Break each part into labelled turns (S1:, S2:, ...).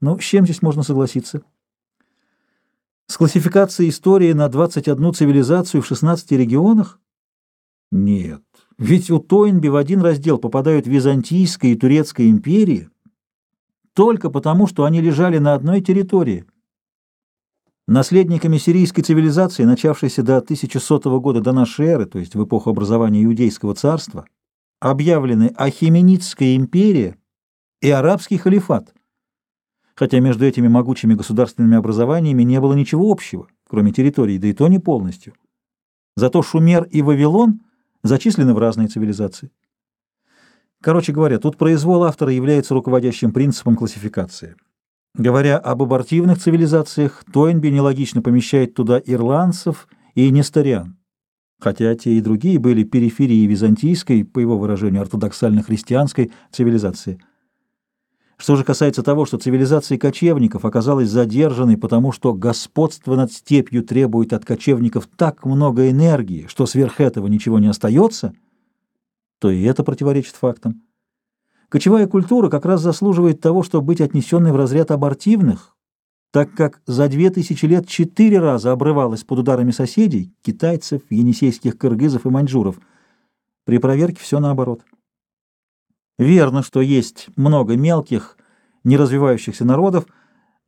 S1: Ну, с чем здесь можно согласиться? С классификацией истории на 21 цивилизацию в 16 регионах? Нет. Ведь у Тойнби в один раздел попадают Византийская и Турецкая империи только потому, что они лежали на одной территории. Наследниками сирийской цивилизации, начавшейся до 1100 года до нашей эры, то есть в эпоху образования Иудейского царства, объявлены Ахименидская империя и Арабский халифат, хотя между этими могучими государственными образованиями не было ничего общего, кроме территории, да и то не полностью. Зато Шумер и Вавилон зачислены в разные цивилизации. Короче говоря, тут произвол автора является руководящим принципом классификации. Говоря об абортивных цивилизациях, Тойнби нелогично помещает туда ирландцев и несториан, хотя те и другие были периферией византийской, по его выражению, ортодоксально-христианской цивилизации. Что же касается того, что цивилизация кочевников оказалась задержанной, потому что господство над степью требует от кочевников так много энергии, что сверх этого ничего не остается, то и это противоречит фактам. Кочевая культура как раз заслуживает того, чтобы быть отнесенной в разряд абортивных, так как за две тысячи лет четыре раза обрывалась под ударами соседей, китайцев, енисейских кыргызов и маньчжуров. При проверке все наоборот. Верно, что есть много мелких, не развивающихся народов,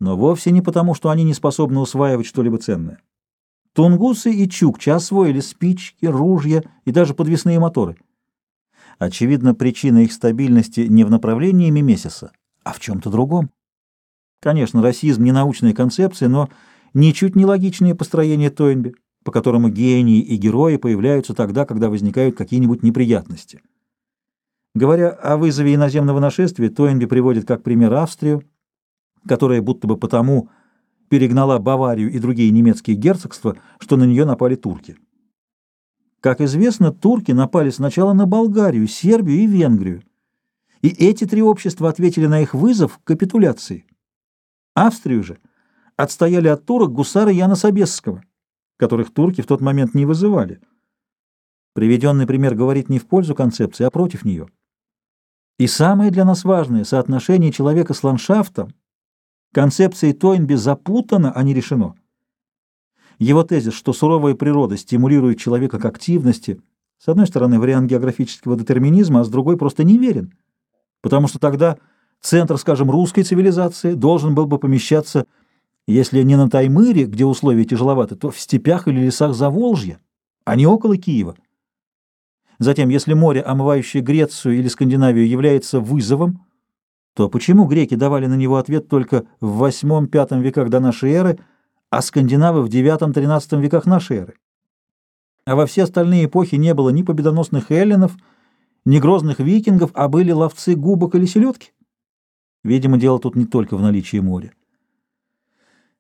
S1: но вовсе не потому, что они не способны усваивать что-либо ценное. Тунгусы и чукчи освоили спички, ружья и даже подвесные моторы – Очевидно, причина их стабильности не в направлении мимесиса, а в чем-то другом. Конечно, расизм не научная концепция, но ничуть не логичнее построение Тойнби, по которому гении и герои появляются тогда, когда возникают какие-нибудь неприятности. Говоря о вызове иноземного нашествия, Тойнби приводит как пример Австрию, которая будто бы потому перегнала Баварию и другие немецкие герцогства, что на нее напали турки. Как известно, турки напали сначала на Болгарию, Сербию и Венгрию. И эти три общества ответили на их вызов капитуляцией. Австрию же отстояли от турок гусары Яна Собесского, которых турки в тот момент не вызывали. Приведенный пример говорит не в пользу концепции, а против нее. И самое для нас важное – соотношение человека с ландшафтом, концепцией Тойнби запутано, а не решено. Его тезис, что суровая природа стимулирует человека к активности, с одной стороны, вариант географического детерминизма, а с другой просто неверен, потому что тогда центр, скажем, русской цивилизации должен был бы помещаться, если не на Таймыре, где условия тяжеловаты, то в степях или лесах Заволжья, а не около Киева. Затем, если море, омывающее Грецию или Скандинавию, является вызовом, то почему греки давали на него ответ только в VIII-V веках до нашей эры – а скандинавы в IX-XIII веках нашей эры. А во все остальные эпохи не было ни победоносных эллинов, ни грозных викингов, а были ловцы губок или селедки. Видимо, дело тут не только в наличии моря.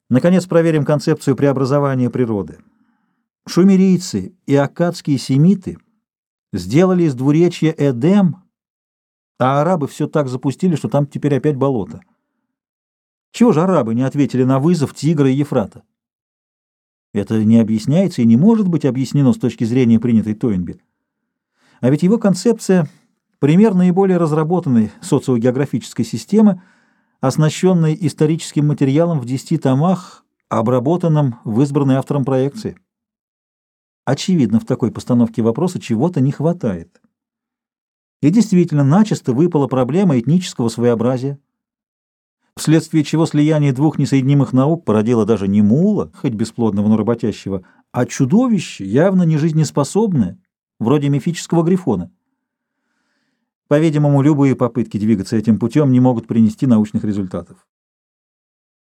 S1: Наконец, проверим концепцию преобразования природы. Шумерийцы и аккадские семиты сделали из двуречья Эдем, а арабы все так запустили, что там теперь опять болото. Чего же арабы не ответили на вызов Тигра и Ефрата? Это не объясняется и не может быть объяснено с точки зрения принятой Тойнби. А ведь его концепция – пример наиболее разработанной социогеографической системы, оснащенной историческим материалом в десяти томах, обработанном в избранной автором проекции. Очевидно, в такой постановке вопроса чего-то не хватает. И действительно, начисто выпала проблема этнического своеобразия, вследствие чего слияние двух несоединимых наук породило даже не мула, хоть бесплодного, но работящего, а чудовище, явно не жизнеспособное, вроде мифического грифона. По-видимому, любые попытки двигаться этим путем не могут принести научных результатов.